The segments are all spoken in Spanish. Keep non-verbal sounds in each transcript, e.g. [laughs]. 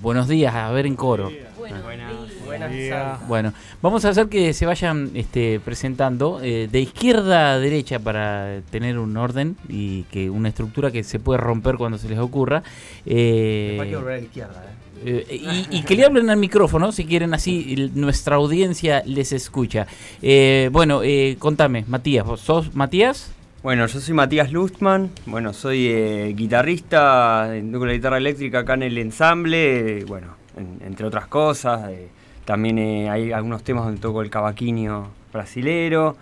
Buenos días, a ver en coro. Buenas. Bueno, vamos a hacer que se vayan este, presentando eh, de izquierda a derecha para tener un orden y que una estructura que se puede romper cuando se les ocurra. Eh, Después hay que volver a la izquierda, ¿eh? eh, y, y que le hablen al micrófono, si quieren, así nuestra audiencia les escucha. Eh, bueno, eh, contame, Matías, ¿vos sos Matías? Bueno, yo soy Matías Lustman, bueno, soy eh, guitarrista, eh, toco la guitarra eléctrica acá en el ensamble, eh, bueno, en- entre otras cosas, eh, también hay algunos temas donde toco el cavaquinho brasilero,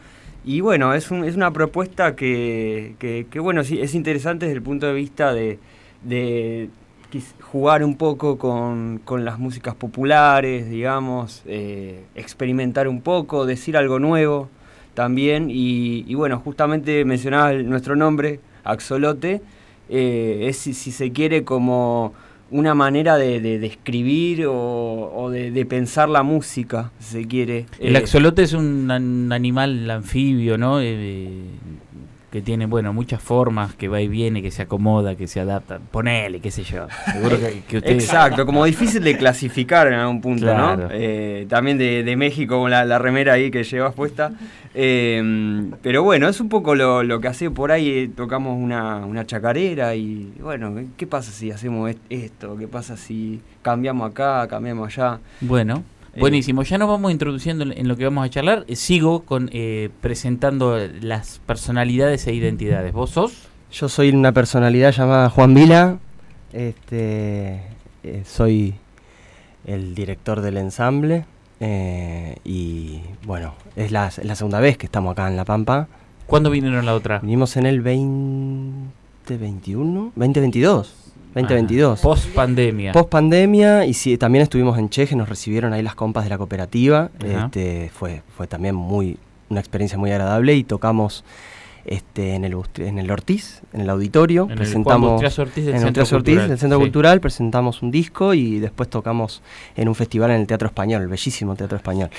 y bueno, es, un- es una propuesta que, que- bueno, sí, es interesante desde el punto de vista de, de jugar un poco con, con las músicas populares, digamos, experimentar un poco, decir algo nuevo también. Y, y bueno, justamente mencionaba el- nuestro nombre, Axolote, eh, es si, si se quiere como una manera de, de- de escribir o, o de, de pensar la música, si se quiere. El Eh, axolote es un, an- animal anfibio, ¿no? Eh, que tiene, bueno, muchas formas, que va y viene, que se acomoda, que se adapta. Ponele, qué sé yo. Seguro que, que ustedes... Exacto, como difícil de clasificar en algún punto, Claro. ¿no? Eh, también de, de México con la, la remera ahí que llevas puesta. Eh, pero bueno, es un poco lo, lo que hace por ahí, eh, tocamos una, una chacarera y bueno, ¿qué pasa si hacemos est- esto? ¿Qué pasa si cambiamos acá, cambiamos allá? Bueno, buenísimo. Ya nos vamos introduciendo en en lo que vamos a charlar. Eh, Sigo con eh, presentando las personalidades e identidades. ¿Vos sos? Yo soy una personalidad llamada Juan Vila. Este, eh, soy el director del ensamble. eh, y bueno, es la, es la segunda vez que estamos acá en La Pampa. ¿Cuándo vinieron la otra? Vinimos en el 2021, 2022. 2022. Post pandemia. Post pandemia y sí, también estuvimos en Cheje, nos recibieron ahí las compas de la cooperativa. Este, fue, fue también muy, una experiencia muy agradable y tocamos este, en, el, en el Ortiz, en el auditorio. En el presentamos Bustrias Ortiz del en el Centro Teatro Ortiz, Cultural. del Centro Sí. Cultural, presentamos un disco y después tocamos en un festival en el Teatro Español, el bellísimo Teatro Español.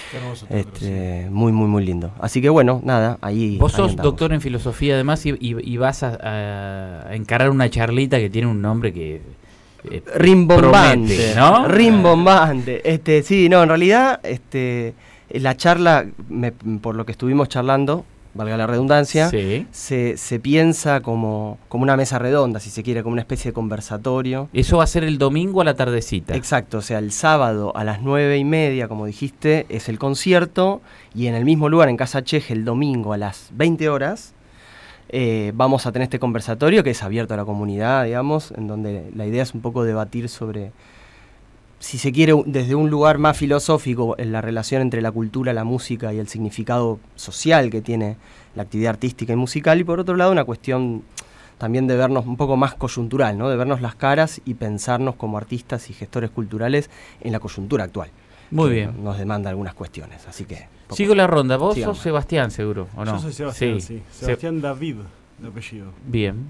Este, muy, muy, muy lindo. Así que bueno, nada, ahí. Vos ahí sos andamos. doctor en filosofía además y, y- y vas a, a encarar una charlita que tiene un nombre que... eh, rimbombante, promete, ¿no? Rimbombante. Este, sí, no, en realidad, este, la charla, me- por lo que estuvimos charlando, valga la redundancia, Sí. se, se piensa como, como una mesa redonda, si se quiere, como una especie de conversatorio. Eso va a ser el domingo a la tardecita. Exacto, o sea, el sábado a las nueve y media, como dijiste, es el concierto y en el mismo lugar, en Casa Cheje, el domingo a las 20 horas, eh, vamos a tener este conversatorio que es abierto a la comunidad, digamos, en donde la idea es un poco debatir sobre, si se quiere, desde un lugar más filosófico, en la relación entre la cultura, la música y el significado social que tiene la actividad artística y musical, y por otro lado una cuestión también de vernos un poco más coyuntural, ¿no? de vernos las caras y pensarnos como artistas y gestores culturales en la coyuntura actual. Muy bien. Nos demanda algunas cuestiones, así que... Sigo la ronda. Vos Sigamos. sos Sebastián, seguro, ¿o no? Yo soy Sebastián, sí. Se- Sebastián David, de apellido. Bien.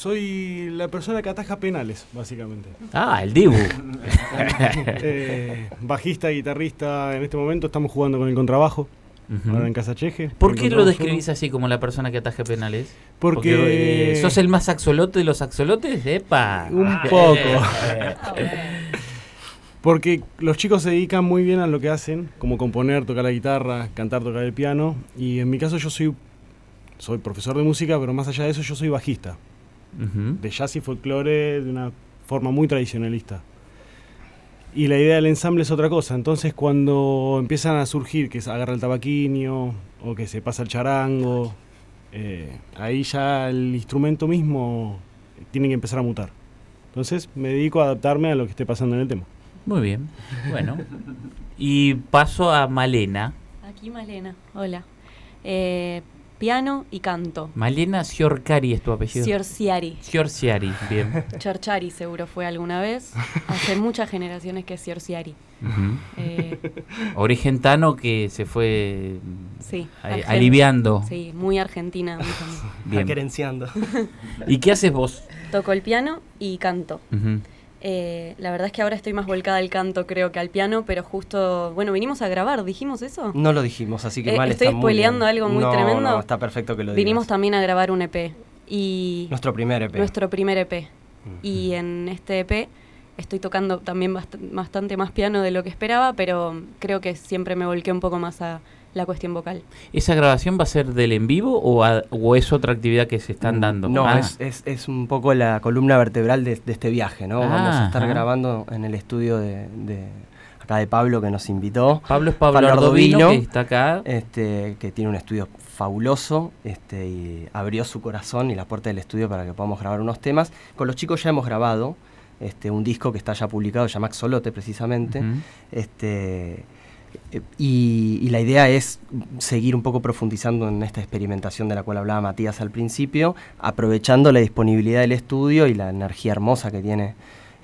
Soy la persona que ataja penales, básicamente. Ah, el Dibu. [laughs] Eh, bajista, guitarrista, en este momento estamos jugando con el contrabajo, ahora en Casa Cheje. ¿Por qué lo describís así como la persona que ataja penales? Porque- eh, sos el más axolote de los axolotes, ¡epa! Un [laughs] poco. [laughs] Porque los chicos se dedican muy bien a lo que hacen, como componer, tocar la guitarra, cantar, tocar el piano. Y en mi caso yo soy, soy profesor de música, pero más allá de eso yo soy bajista. De jazz y folclore de una forma muy tradicionalista. Y la idea del ensamble es otra cosa. Entonces, cuando empiezan a surgir que se agarra el tabaquinio o que se pasa el charango, eh, ahí ya el instrumento mismo tiene que empezar a mutar. Entonces, me dedico a adaptarme a lo que esté pasando en el tema. Muy bien. Bueno. Y paso a Malena. Aquí Malena, hola. Eh, piano y canto. Malena Siorcari es tu apellido. Siorciari. Siorciari, bien. [laughs] Chorchari seguro fue alguna vez. Hace [laughs] muchas generaciones que es Siorciari. Ujú. Eh, Origen tano que se fue sí. a- aliviando. Sí, muy argentina. Bien. ¿Y qué haces vos? Toco el piano y canto. Eh, la verdad es que ahora estoy más volcada al canto creo que al piano, pero justo, bueno, vinimos a grabar, ¿dijimos eso? No lo dijimos, así que Eh, mal ¿estoy está spoileando algo muy No, tremendo? No, está perfecto que lo digas. Vinimos también a grabar un EP y Nuestro primer EP. nuestro primer EP. Mm. Y en este EP estoy tocando también bast- bastante más piano de lo que esperaba, pero creo que siempre me volqué un poco más a la cuestión vocal. ¿Esa grabación va a ser del en vivo o, a- o es otra actividad que se están dando? No, Ah, es, es, es un poco la columna vertebral de, de este viaje, ¿no? Vamos a estar grabando en el estudio de, de acá de Pablo que nos invitó. Pablo es Pablo, Pablo Ardovino, Ardovino. que está acá. este, que tiene un estudio fabuloso este, y abrió su corazón y la puerta del estudio para que podamos grabar unos temas. Con los chicos ya hemos grabado este, un disco que está ya publicado, se llama Axolote precisamente. Este, y, y la idea es seguir un poco profundizando en esta experimentación de la cual hablaba Matías al principio, aprovechando la disponibilidad del estudio y la energía hermosa que tiene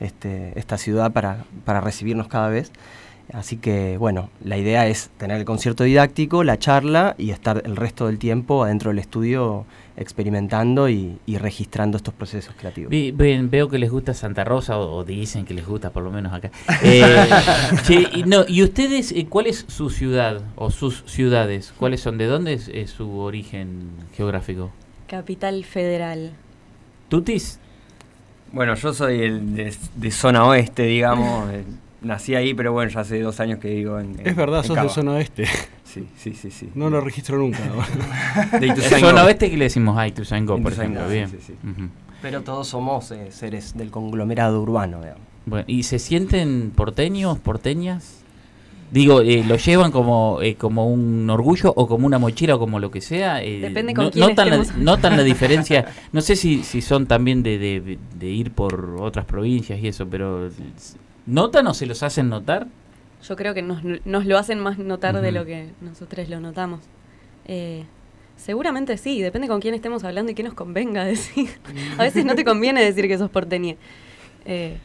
este, esta ciudad para, para recibirnos cada vez. Así que, bueno, la idea es tener el concierto didáctico, la charla y estar el resto del tiempo adentro del estudio experimentando y, y registrando estos procesos creativos. Ven- veo que les gusta Santa Rosa, o, o dicen que les gusta, por lo menos acá. [laughs] Eh, che, y, no, ¿Y ustedes, eh, cuál es su ciudad o sus ciudades? ¿Cuáles son? ¿De dónde es, es su origen geográfico? Capital Federal. ¿Tutis? Bueno, yo soy el de, de zona oeste, digamos. Nací ahí, pero bueno, ya hace dos años que vivo en. en- Es verdad, en sos Cava. de zona oeste. Sí, sí, sí. sí. No lo registro nunca. [laughs] De ¿En Ituzaingó. zona oeste que le decimos a Ituzaingó, por ejemplo? sí, Bien. sí, sí. Ujú. Pero todos somos eh, seres del conglomerado urbano, digamos. Bueno, ¿Y se sienten porteños, porteñas? Digo, eh, ¿lo llevan como, eh, como un orgullo o como una mochila o como lo que sea? Eh, Depende con no- quién notan, la, notan la [laughs] diferencia. No sé si, si son también de, de- de ir por otras provincias y eso, pero ¿notan o se los hacen notar? Yo creo que nos, nos lo hacen más notar de lo que nosotros lo notamos. Eh, seguramente sí, depende con quién estemos hablando y qué nos convenga [laughs] decir. A veces no te conviene decir que sos porteña. Eh,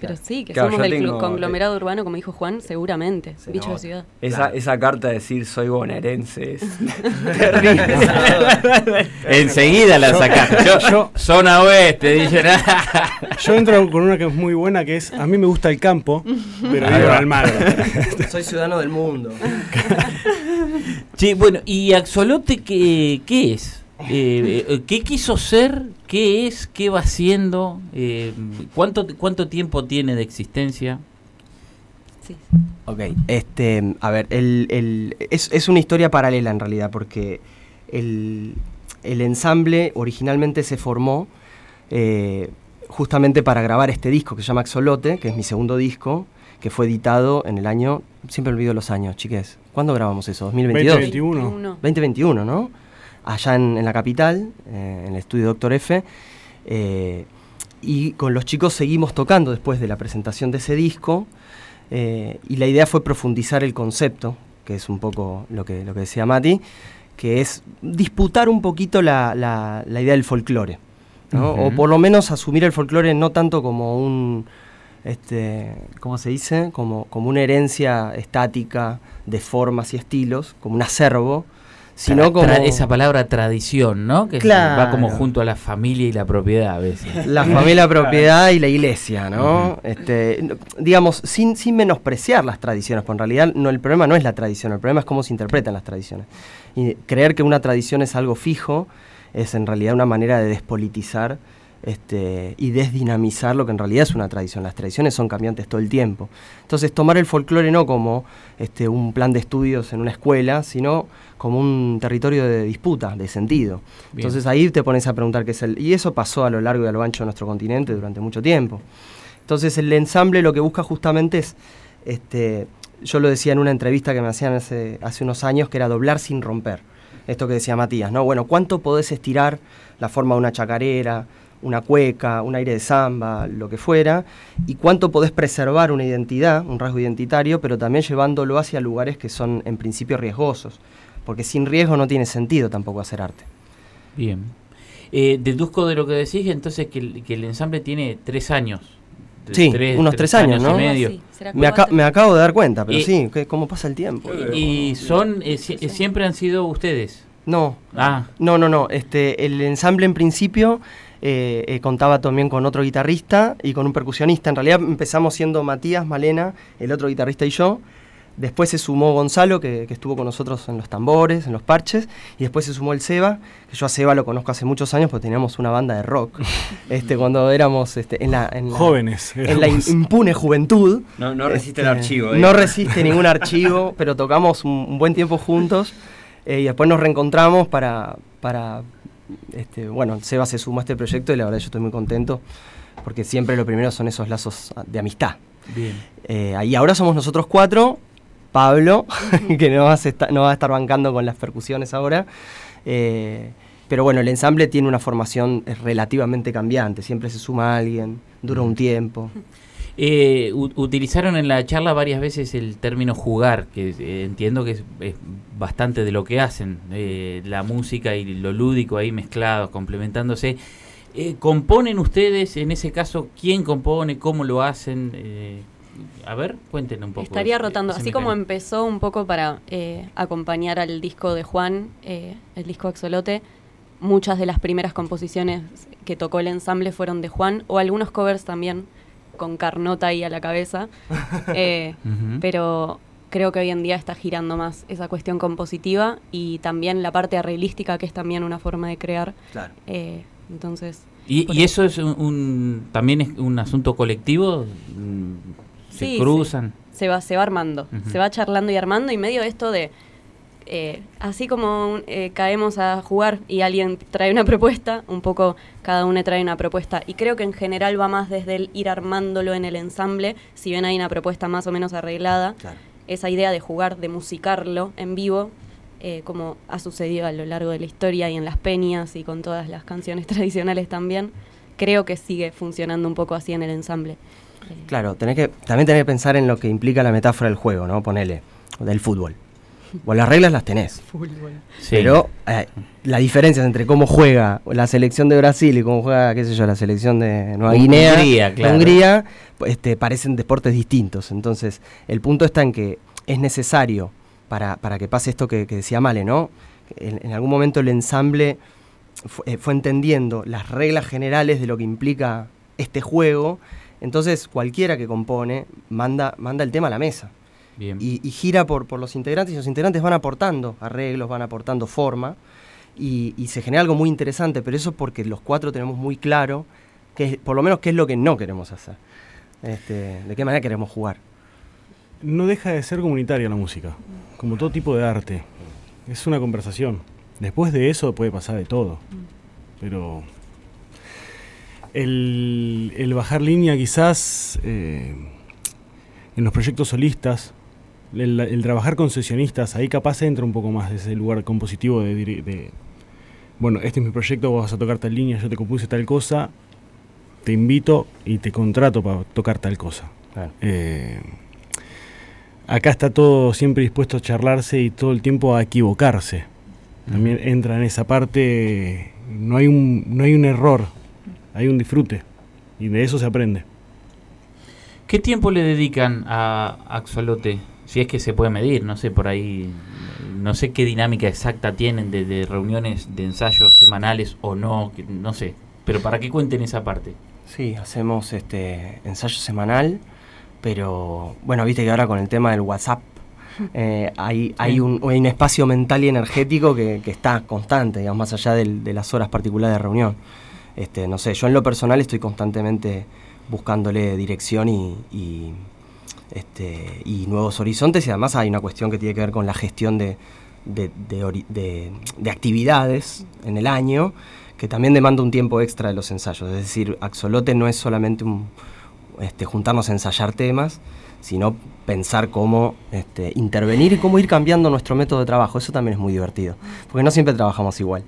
pero sí, que Claro, somos del tengo- conglomerado urbano, como dijo Juan, seguramente. Se bicho de ciudad. Esa, Claro. esa carta de decir soy bonaerense es [laughs] terrible. [laughs] Enseguida la sacás. Yo, Yo- zona oeste, [laughs] dicen. Yo entro con una que es muy buena, que es, a mí me gusta el campo, pero vivo en. Almagro. Soy ciudadano del mundo. Sí, bueno, ¿y Axolote qué, qué es? Eh, eh, ¿Qué quiso ser? ¿Qué es? ¿Qué va haciendo? Eh, ¿cuánto, ¿Cuánto tiempo tiene de existencia? Sí. Ok, este, a ver, el, el- es, es una historia paralela en realidad, porque el, el ensamble originalmente se formó eh, justamente para grabar este disco que se llama Axolote, que es mi segundo disco, que fue editado en el año, siempre olvido los años, chiques, ¿cuándo grabamos eso? ¿2022? 2021. 2021, ¿no? Allá en, en la capital, eh, en el estudio Doctor F. eh, y con los chicos seguimos tocando después de la presentación de ese disco. eh, y la idea fue profundizar el concepto, que es un poco lo que, lo que decía Mati, que es disputar un poquito la, la- la idea del folclore. O por lo menos asumir el folclore no tanto como un, este, ¿cómo se dice? Como, como una herencia estática de formas y estilos, como un acervo, sino como esa palabra tradición, ¿no? Que Claro. va como junto a la familia y la propiedad a veces. la [laughs] familia, propiedad y la iglesia, ¿no? Este, digamos, sin, sin menospreciar las tradiciones, porque en realidad no, el problema no es la tradición, el problema es cómo se interpretan las tradiciones. Y creer que una tradición es algo fijo es en realidad una manera de despolitizar este, y desdinamizar lo que en realidad es una tradición. Las tradiciones son cambiantes todo el tiempo. Entonces, tomar el folclore no como este, un plan de estudios en una escuela, sino como un territorio de disputa, de sentido. Bien. Entonces ahí te pones a preguntar qué es el... Y eso pasó a lo largo y a lo ancho de nuestro continente durante mucho tiempo. Entonces el ensamble lo que busca justamente es, este, yo lo decía en una entrevista que me hacían hace, hace unos años, que era doblar sin romper. Esto que decía Matías, ¿no? Bueno, ¿cuánto podés estirar la forma de una chacarera, una cueca, un aire de samba, lo que fuera? ¿Y cuánto podés preservar una identidad, un rasgo identitario, pero también llevándolo hacia lugares que son en principio riesgosos? Porque sin riesgo no tiene sentido tampoco hacer arte. Bien. Eh, deduzco de lo que decís entonces que el, que el ensamble tiene tres años. Sí, unos tres años, ¿no? y medio. Sí, Me, aca- cuatro. me acabo de dar cuenta, pero Y- sí, que- ¿cómo pasa el tiempo? Y son, eh, si- eh, siempre han sido ustedes. No, Ah, no, no, no. Este, el ensamble en principio eh, eh, contaba también con otro guitarrista y con un percusionista. En realidad empezamos siendo Matías, Malena, el otro guitarrista y yo. Después se sumó Gonzalo, que, que, estuvo con nosotros en los tambores, en los parches. Y después se sumó el Seba, que yo a Seba lo conozco hace muchos años porque teníamos una banda de rock. [laughs] este, cuando éramos este, en la. En la Jóvenes. En la impune juventud. No, no resiste el Este, archivo. ¿eh? No resiste ningún archivo, pero tocamos un, un buen tiempo juntos. eh, y después nos reencontramos para. para este, bueno, Seba se sumó a este proyecto y la verdad yo estoy muy contento. Porque siempre lo primero son esos lazos de amistad. Bien. Eh, y ahora somos nosotros cuatro. Pablo, [laughs] que no va, a estar, no va a estar bancando con las percusiones ahora. Eh, pero bueno, el ensamble tiene una formación relativamente cambiante. Siempre se suma alguien, dura un tiempo. Eh, utilizaron en la charla varias veces el término jugar, que eh, entiendo que es, es bastante de lo que hacen, eh, la música y lo lúdico ahí mezclados, complementándose. Eh, ¿Componen ustedes, en ese caso, quién compone, cómo lo hacen? A ver, cuéntenos un poco. Estaría rotando, así como empezó un poco para eh, acompañar al disco de Juan, eh, el disco Axolote, muchas de las primeras composiciones que tocó el ensamble fueron de Juan, o algunos covers también, con Carnota ahí a la cabeza. [laughs] Eh, pero creo que hoy en día está girando más esa cuestión compositiva y también la parte arreglística, que es también una forma de crear. Claro. Eh, entonces, ¿Y, eso es un, un- también es un asunto colectivo? Mm, ¿Se Sí, cruzan? se va, se va armando, se va charlando y armando y medio esto de, eh, así como eh, caemos a jugar y alguien trae una propuesta, un poco cada uno trae una propuesta y creo que en general va más desde el ir armándolo en el ensamble, si bien hay una propuesta más o menos arreglada, Claro. esa idea de jugar, de musicarlo en vivo, eh, como ha sucedido a lo largo de la historia y en las peñas y con todas las canciones [laughs] tradicionales también, creo que sigue funcionando un poco así en el ensamble. Claro, tenés que, también tenés que pensar en lo que implica la metáfora del juego, ¿no? Ponele, del fútbol. Bueno, las reglas las tenés. [laughs] Sí. Pero eh, la diferencia entre cómo juega la selección de Brasil y cómo juega, qué sé yo, la selección de Nueva Hungría, Guinea, claro. Hungría, pues, este, parecen deportes distintos. Entonces, el punto está en que es necesario para, para que pase esto que, que decía Male, ¿no? En, en algún momento el ensamble fue, eh, fue entendiendo las reglas generales de lo que implica este juego. Entonces, cualquiera que compone manda, manda el tema a la mesa Bien. y, y gira por, por los integrantes y los integrantes van aportando arreglos, van aportando forma y, y se genera algo muy interesante, pero eso es porque los cuatro tenemos muy claro que es- por lo menos qué es lo que no queremos hacer, este, de qué manera queremos jugar. No deja de ser comunitaria la música, como todo tipo de arte. Es una conversación. Después de eso puede pasar de todo. Pero el, el bajar línea quizás eh, en los proyectos solistas, el, el trabajar con sesionistas, ahí capaz entra un poco más de ese lugar compositivo de, bueno, este es mi proyecto, vos vas a tocar tal línea, yo te compuse tal cosa, te invito y te contrato para tocar tal cosa. Eh, acá está todo siempre dispuesto a charlarse y todo el tiempo a equivocarse. También entra en esa parte, no hay un, no hay un error, hay un disfrute. Y de eso se aprende. ¿Qué tiempo le dedican a Axolote? Si es que se puede medir, no sé, por ahí, no sé qué dinámica exacta tienen de, de reuniones de ensayos semanales o no, que- no sé, pero para que cuenten esa parte. Sí, hacemos este ensayo semanal, pero bueno, viste que ahora con el tema del WhatsApp [laughs] eh, hay, hay, un, hay un espacio mental y energético que, que está constante, digamos, más allá del- de las horas particulares de reunión. Este, no sé, yo en lo personal estoy constantemente buscándole dirección y, y, este, y nuevos horizontes y además hay una cuestión que tiene que ver con la gestión de, actividades en el año que también demanda un tiempo extra de los ensayos. Es decir, Axolote no es solamente este, juntarnos a ensayar temas, sino pensar cómo este, intervenir y cómo ir cambiando nuestro método de trabajo. Eso también es muy divertido, porque no siempre trabajamos igual.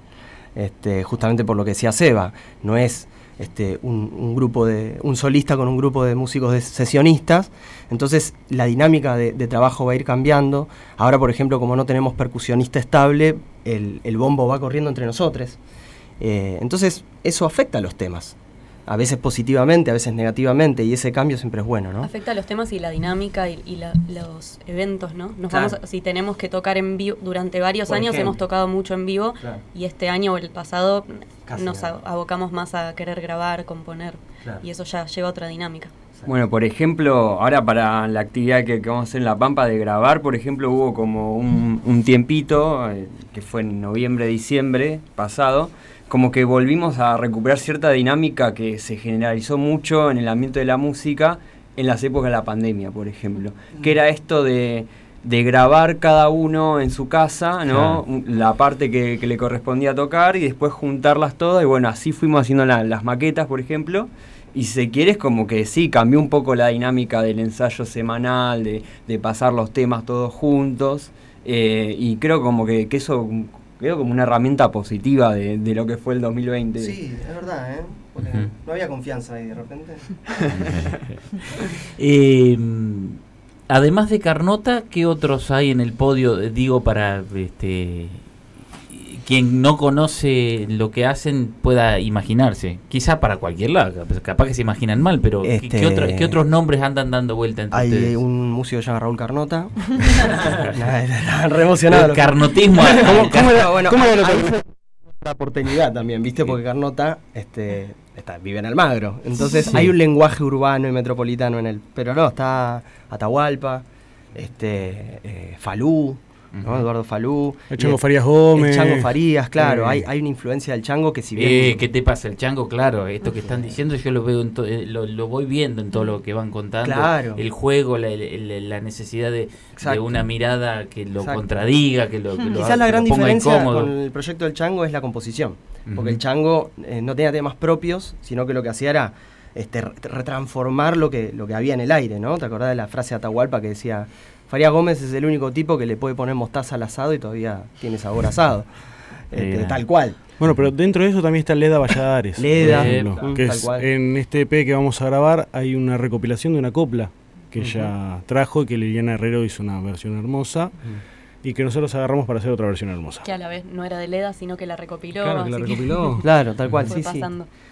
Justamente por lo que decía Seba, no es este, un, grupo de un solista con un grupo de músicos de sesionistas, entonces la dinámica de, de trabajo va a ir cambiando. Ahora, por ejemplo, como no tenemos percusionista estable, el, el bombo va corriendo entre nosotros. Eh, entonces, eso afecta a los temas. A veces positivamente, a veces negativamente, y ese cambio siempre es bueno, ¿no? Afecta a los temas y la dinámica y, y la- los eventos, ¿no? Nos Claro. vamos a- si tenemos que tocar en vivo, durante varios Por años ejemplo. hemos tocado mucho en vivo Claro. y este año o el pasado Casi nos nada. a- abocamos más a querer grabar, componer Claro. y eso ya lleva otra dinámica. Bueno, por ejemplo, ahora para la actividad que, que vamos a hacer en La Pampa de grabar, por ejemplo, hubo como un, un tiempito, eh, que fue en noviembre, diciembre pasado, como que volvimos a recuperar cierta dinámica que se generalizó mucho en el ambiente de la música en las épocas de la pandemia, por ejemplo, que era esto de, de grabar cada uno en su casa, ¿no? Claro. La parte que, que le correspondía tocar y después juntarlas todas y bueno, así fuimos haciendo la- las maquetas, por ejemplo. Y si se quiere es como que sí, cambió un poco la dinámica del ensayo semanal, de, de pasar los temas todos juntos. eh, y creo como que, que eso quedó como una herramienta positiva de, de lo que fue el 2020. Sí, es verdad, ¿eh? Porque no había confianza ahí de repente. [laughs] Eh, además de Carnota, ¿qué otros hay en el podio? Digo, para este quien no conoce lo que hacen pueda imaginarse. Quizá para cualquier lado, cap- capaz que se imaginan mal, pero ¿qué- Este- ¿qué, otro- qué otros nombres andan dando vuelta entre Hay ustedes? un músico que se llama Raúl Carnota. [laughs] Estaban re emocionados. El carnotismo. [laughs] ¿Cómo, cómo era, bueno, cómo era lo que- la porteñidad también, ¿viste? Porque Carnota este, está, vive en Almagro. Entonces Sí. hay un lenguaje urbano y metropolitano en él. Pero no, está Atahualpa, este, eh, Falú, ¿no? Eduardo Falú. El Chango Farías Gómez. El Chango Farías, claro. Hay, hay una influencia del Chango que si bien... Eh, ¿Qué te pasa? El chango, claro, esto que están diciendo yo lo veo, en to- eh, lo, lo voy viendo en todo lo que van contando. Claro. El juego, la, el- la necesidad de, de una mirada que lo Exacto. contradiga, que lo, que Quizás la gran diferencia incómodo. con el proyecto del Chango es la composición. Porque el Chango eh, no tenía temas propios, sino que lo que hacía era este, re- retransformar lo que, lo que había en el aire, ¿no? ¿Te acordás de la frase de Atahualpa que decía, Faría Gómez es el único tipo que le puede poner mostaza al asado y todavía tiene sabor asado? Este, tal cual. Bueno, pero dentro de eso también está Leda Valladares. [laughs] Leda, ejemplo, que es, en este EP que vamos a grabar hay una recopilación de una copla que ella trajo y que Liliana Herrero hizo una versión hermosa y que nosotros agarramos para hacer otra versión hermosa. Que a la vez no era de Leda, sino que la recopiló. Claro, que la recopiló. [laughs] Claro, tal cual, sí, sí.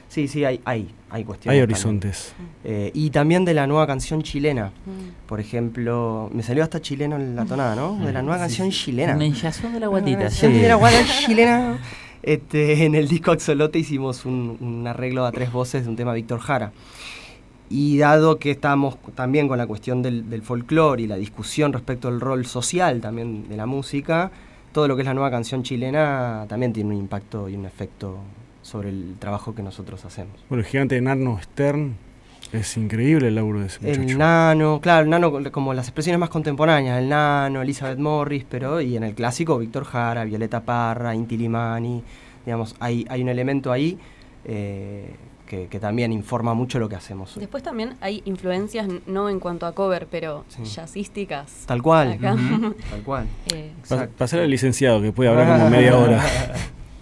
Sí, sí, hay, hay, hay cuestiones. Hay también. horizontes. Eh, y también de la nueva canción chilena. Mm. Por ejemplo, me salió hasta chileno en la tonada, ¿no? De la nueva canción chilena. Una hinchazón de la guatita. Ah, sí. sí, era guata chilena. Este, en el disco Axolote hicimos un, un arreglo a tres voces de un tema de Víctor Jara. Y dado que estamos también con la cuestión del, del folclore y la discusión respecto al rol social también de la música, todo lo que es la nueva canción chilena también tiene un impacto y un efecto sobre el trabajo que nosotros hacemos. Bueno, el gigante de Narno Stern es increíble el laburo de ese muchacho. El nano, claro, el nano como las expresiones más contemporáneas, el nano, Elizabeth Morris, pero y en el clásico Víctor Jara, Violeta Parra, Inti Limani, digamos, hay, hay un elemento ahí eh, que, que también informa mucho lo que hacemos. Después también hay influencias, no en cuanto a cover, pero Sí. jazzísticas. Tal cual, Acá. [laughs] tal cual. Eh. Pasar al licenciado que puede hablar como media hora. [laughs]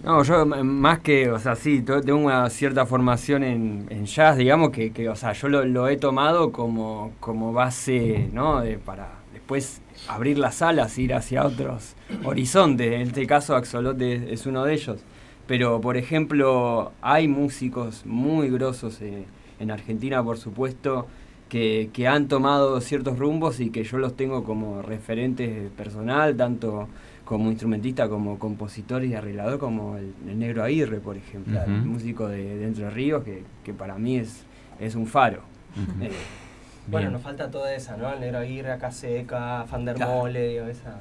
No, yo más que, o sea, sí, tengo una cierta formación en, en jazz, digamos que, que, o sea, yo lo, lo he tomado como, como base, ¿no? De- para después abrir las alas, ir hacia otros horizontes. En este caso, Axolote es uno de ellos. Pero, por ejemplo, hay músicos muy grosos eh, en Argentina, por supuesto, que, que han tomado ciertos rumbos y que yo los tengo como referentes personal, tanto como instrumentista, como compositor y arreglador, como el, el Negro Aguirre, por ejemplo, el músico de, de Entre Ríos, que, que para mí es, es un faro. Eh, Bueno, nos falta toda esa, ¿no? El Negro Aguirre, acá seca, Van der Claro. Mole, digo, esa.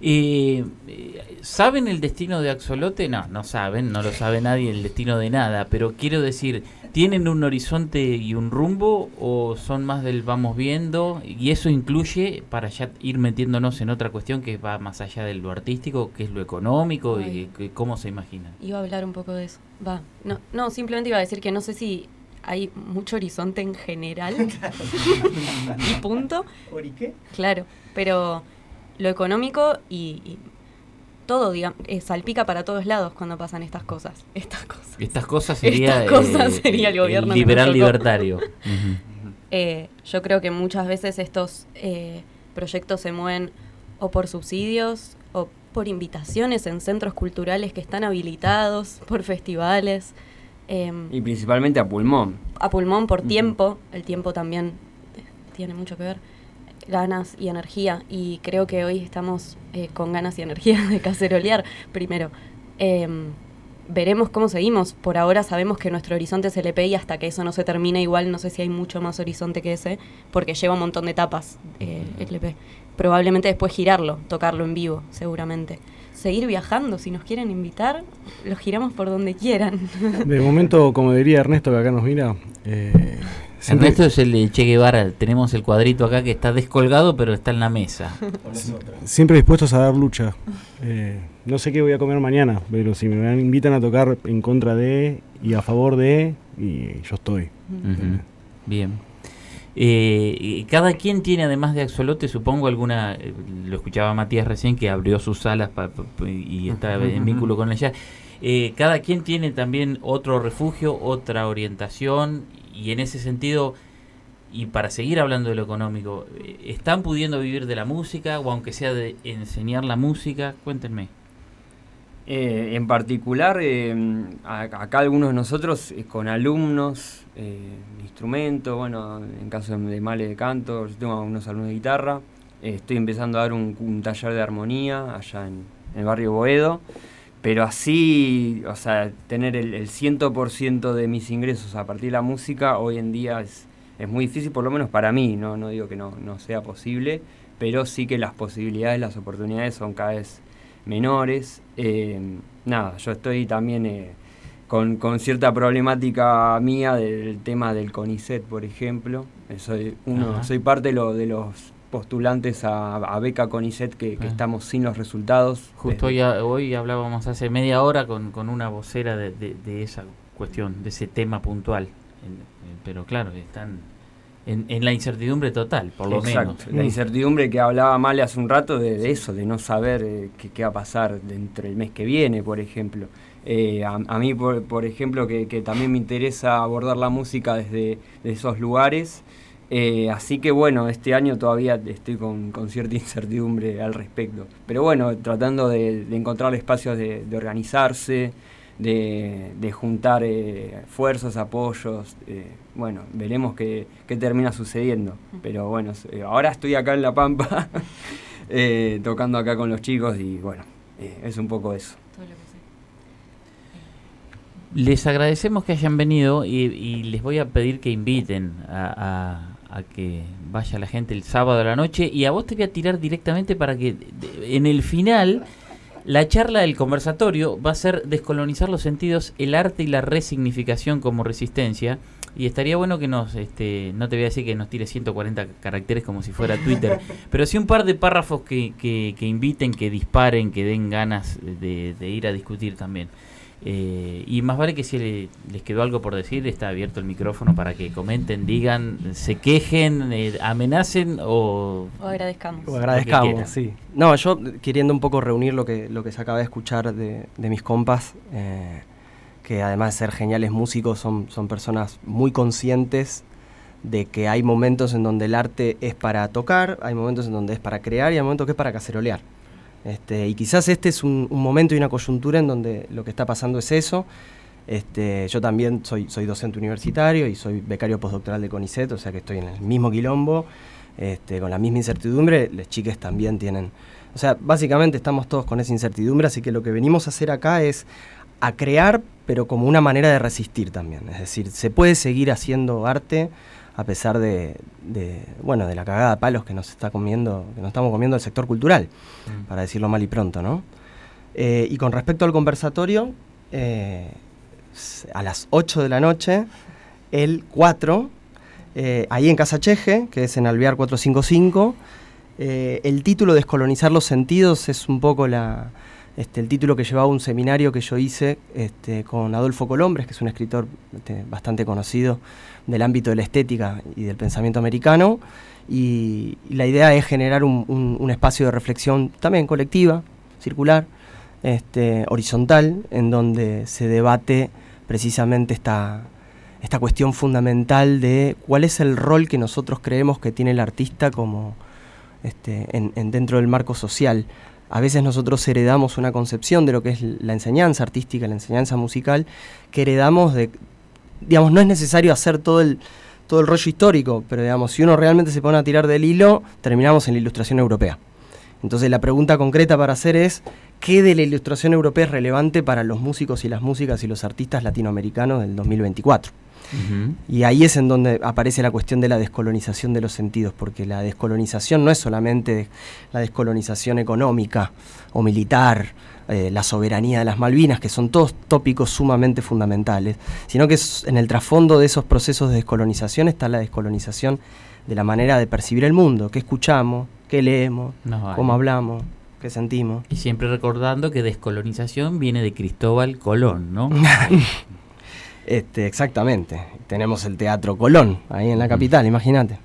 Eh, ¿Saben el destino de Axolote? No, no saben, no lo sabe nadie el destino de nada, pero quiero decir, ¿tienen un horizonte y un rumbo o son más del vamos viendo? Y eso incluye, para ya ir metiéndonos en otra cuestión que va más allá de lo artístico, que es lo económico y que- cómo se imaginan. Iba a hablar un poco de eso. Va. No, no, simplemente iba a decir que no sé si hay mucho horizonte en general. [laughs] y punto. ¿Ori qué? Claro. Pero lo económico y, y todo, digamos, eh, salpica para todos lados cuando pasan estas cosas. [laughs] Estas cosas. Estas cosas sería, Estas cosas sería el gobierno nos liberal libertario. [laughs] Eh, yo creo que muchas veces estos eh, proyectos se mueven o por subsidios o por invitaciones en centros culturales que están habilitados, por festivales, em, y principalmente a pulmón. a pulmón por tiempo, el tiempo también eh, tiene mucho que ver, ganas y energía, y creo que hoy estamos eh, con ganas y energía de cacerolear primero. Em, veremos cómo seguimos. Por ahora sabemos que nuestro horizonte es el EP y hasta que eso no se termine, igual no sé si hay mucho más horizonte que ese, porque lleva un montón de etapas eh, el EP. Probablemente después girarlo, tocarlo en vivo, seguramente. Seguir viajando, si nos quieren invitar, los giramos por donde quieran. De momento, como diría Ernesto, que acá nos mira, eh, siempre- Ernesto es el de Che Guevara. Tenemos el cuadrito acá que está descolgado, pero está en la mesa. [laughs] siempre dispuestos a dar lucha. Eh, no sé qué voy a comer mañana, pero si me invitan a tocar en contra de y a favor de, y yo estoy. Ujú. Bien. Eh, cada quien tiene, además de Axolote, supongo alguna. eh, lo escuchaba Matías recién que abrió sus salas pa- pa- pa- y está en vínculo con ella. Eh, cada quien tiene también otro refugio, otra orientación, y en ese sentido, y para seguir hablando de lo económico, eh, ¿están pudiendo vivir de la música o aunque sea de enseñar la música? Cuéntenme. Eh, en particular, a- acá algunos de nosotros con alumnos de instrumento, bueno, en caso de, de Male de canto, tengo unos alumnos de guitarra, estoy empezando a dar un, taller de armonía allá en el barrio Boedo, pero así, o sea, tener el, el 100% de mis ingresos a partir de la música hoy en día es, es muy difícil, por lo menos para mí, no, no digo que no, no sea posible, pero sí que las posibilidades, las oportunidades son cada vez menores. Eh, nada, yo estoy también eh, con, con cierta problemática mía del tema del CONICET, por ejemplo. Eh, Soy, uno, Ajá. soy parte de, lo- de los postulantes a, a beca CONICET que, que Ah. estamos sin los resultados. Justo hoy, hablábamos hace media hora con, con una vocera de, de- de esa cuestión, de ese tema puntual. Pero claro, están en, en la incertidumbre total, por lo Exacto, menos. la Mm. incertidumbre que hablaba Male hace un rato de, de eso, de no saber eh, qué, qué va a pasar dentro del mes que viene, por ejemplo. Eh, a, a mí, por, por ejemplo, que, que también me interesa abordar la música desde, de esos lugares. Eh, así que bueno, este año todavía estoy con, con cierta [laughs] incertidumbre al respecto. Pero bueno, tratando de, de encontrar espacios de, de organizarse, de, de juntar eh, fuerzas, apoyos. eh, bueno, veremos qué, qué termina sucediendo. Pero bueno, eh, ahora estoy acá en La Pampa, [laughs] eh, tocando acá con los chicos y bueno, eh, es un poco eso. Les agradecemos que hayan venido y, y les voy a pedir que inviten a, a- que vaya la gente el sábado a la noche y a vos te voy a tirar directamente para que en el final la charla del conversatorio va a ser descolonizar los sentidos, el arte y la resignificación como resistencia. Y estaría bueno que nos, este, no te voy a decir que nos tire 140 caracteres como si fuera Twitter, [laughs] pero sí un par de párrafos que, que, que inviten, que disparen, que den ganas de, de ir a discutir también. Eh, y más vale que si le- les quedó algo por decir, está abierto el micrófono para que comenten, digan, se quejen, eh, amenacen o... O agradezcamos. Quieran. agradezcamos, sí. No, yo queriendo un poco reunir lo que, lo que se acaba de escuchar de, de mis compas, eh, que además de ser geniales músicos, son, son personas muy conscientes de que hay momentos en donde el arte es para tocar, hay momentos en donde es para crear y hay momentos que es para cacerolear. Este, y quizás este es un, un momento y una coyuntura en donde lo que está pasando es eso. Este, yo también soy, soy docente universitario y soy becario postdoctoral de CONICET, o sea que estoy en el mismo quilombo, este, con la misma incertidumbre. Las chicas también tienen. O sea, básicamente estamos todos con esa incertidumbre, así que lo que venimos a hacer acá es a crear, pero como una manera de resistir también. Es decir, se puede seguir haciendo arte a pesar de, de, bueno, de la cagada de palos que nos está comiendo, que nos estamos comiendo el sector cultural, para decirlo mal y pronto, ¿no? Eh, y con respecto al conversatorio, eh, a las 8 de la noche, el 4, eh, ahí en Casa Cheje, que es en Alvear 455, eh, el título Descolonizar los sentidos es un poco la, este, el título que llevaba un seminario que yo hice este, con Adolfo Colombres, que es un escritor este, bastante conocido del ámbito de la estética y del pensamiento americano. Y, la idea es generar un, espacio de reflexión también colectiva, circular, horizontal, en donde se debate precisamente esta, esta cuestión fundamental de cuál es el rol que nosotros creemos que tiene el artista como en dentro del marco social. A veces nosotros heredamos una concepción de lo que es la enseñanza artística, la enseñanza musical, que heredamos de, digamos, no es necesario hacer todo el, todo el rollo histórico, pero digamos, si uno realmente se pone a tirar del hilo, terminamos en la ilustración europea. Entonces la pregunta concreta para hacer es, ¿qué de la ilustración europea es relevante para los músicos y las músicas y los artistas latinoamericanos del 2024? Y ahí es en donde aparece la cuestión de la descolonización de los sentidos, porque la descolonización no es solamente la descolonización económica o militar, eh, la soberanía de las Malvinas, que son todos tópicos sumamente fundamentales, sino que es- en el trasfondo de esos procesos de descolonización está la descolonización de la manera de percibir el mundo, qué escuchamos, qué leemos, vale. cómo hablamos, qué sentimos. Y siempre recordando que descolonización viene de Cristóbal Colón, ¿no? [laughs] Este, exactamente. Tenemos el Teatro Colón, ahí en la capital, imagínate.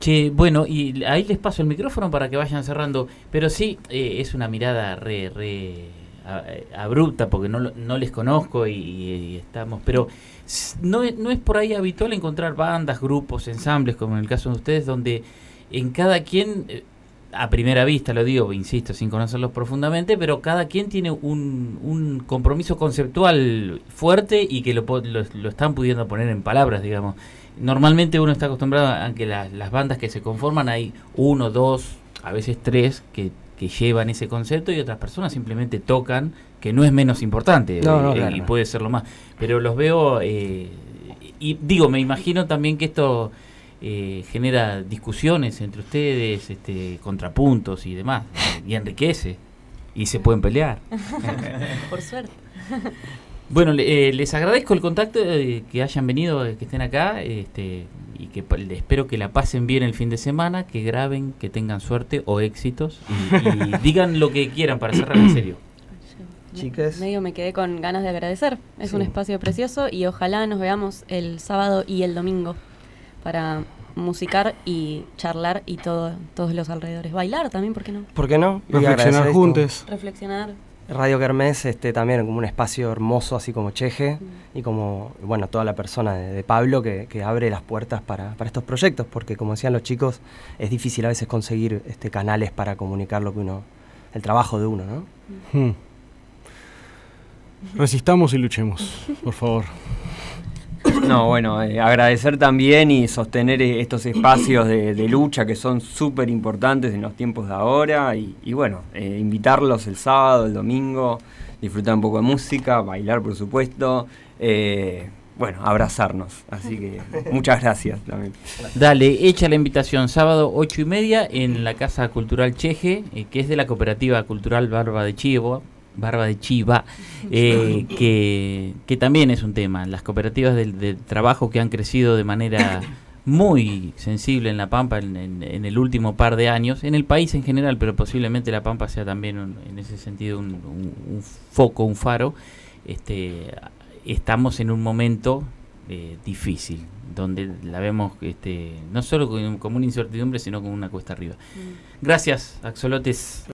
Che, bueno, y ahí les paso el micrófono para que vayan cerrando, pero sí, eh, es una mirada re, re eh, abrupta porque no, no les conozco y, y estamos, pero no, es- no es por ahí habitual encontrar bandas, grupos, ensambles, como en el caso de ustedes, donde en cada quien, eh, a primera vista lo digo, insisto, sin conocerlos profundamente, pero cada quien tiene un, un compromiso conceptual fuerte y que lo, lo, lo están pudiendo poner en palabras, digamos. Normalmente uno está acostumbrado a que la- las bandas que se conforman hay uno, dos, a veces tres que, que llevan ese concepto y otras personas simplemente tocan, que no es menos importante No, no, eh, claro. y puede ser lo más. Pero los veo eh, y digo, me imagino también que esto eh, genera discusiones entre ustedes, este, contrapuntos y demás, [laughs] y enriquece. Y se pueden pelear. [laughs] Por suerte. [laughs] Bueno, le- eh, les agradezco el contacto, eh, que hayan venido, eh, que estén acá, este, y que espero que la pasen bien el fin de semana, que graben, que tengan suerte o éxitos, y, y digan lo que quieran para cerrar en serio. Chiques. Medio me quedé con ganas de agradecer. Es un espacio precioso y ojalá nos veamos el sábado y el domingo para musicar y charlar y todo, todos los alrededores. Bailar también, ¿por qué no? ¿Por qué no? Y Reflexionar juntos. Reflexionar. Radio Kermés este, también como un espacio hermoso, así como Cheje, y como, bueno, toda la persona de, de Pablo que, que abre las puertas para, para estos proyectos, porque como decían los chicos, es difícil a veces conseguir este, canales para comunicar lo que uno, el trabajo de uno, ¿no? Hmm. Resistamos y luchemos, por favor. [laughs] No, bueno, eh, agradecer también y sostener eh, estos espacios de, lucha que son súper importantes en los tiempos de ahora y, bueno, eh, invitarlos el sábado, el domingo, disfrutar un poco de música, bailar por supuesto, eh, bueno, abrazarnos. Así que muchas gracias también. Dale, echa la invitación, sábado ocho y media en la Casa Cultural Cheje, que es de la Cooperativa Cultural Barba de Chivo, Barba de Chiva, [laughs] eh, que, que también es un tema. Las cooperativas del, del trabajo que han crecido de manera [coughs] muy sensible en La Pampa en, en- en el último par de años, en el país en general, pero posiblemente La Pampa sea también un- en ese sentido un, un- un foco, un faro. Este, estamos en un momento eh, difícil, donde la vemos este, no solo con- como una incertidumbre, sino como una cuesta arriba. Gracias, Axolotes.